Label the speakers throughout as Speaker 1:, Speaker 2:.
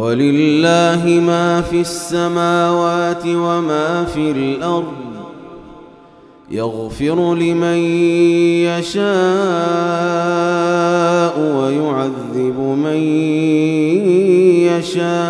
Speaker 1: ولله ما في السماوات وما في الأرض يغفر لمن يشاء ويعذب من يشاء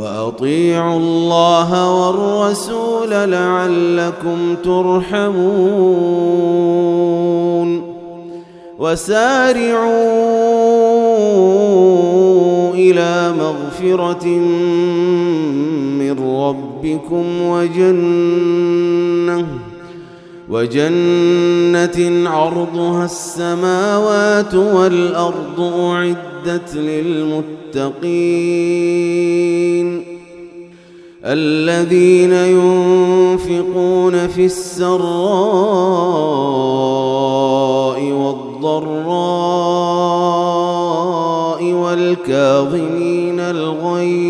Speaker 1: وأطيعوا الله والرسول لعلكم ترحمون وسارعوا إلى مغفرة من ربكم وجنة وجنة عرضها السماوات والأرض أعدت للمتقين. الذين ينفقون في السراء والضراء والكاظمين الغيظ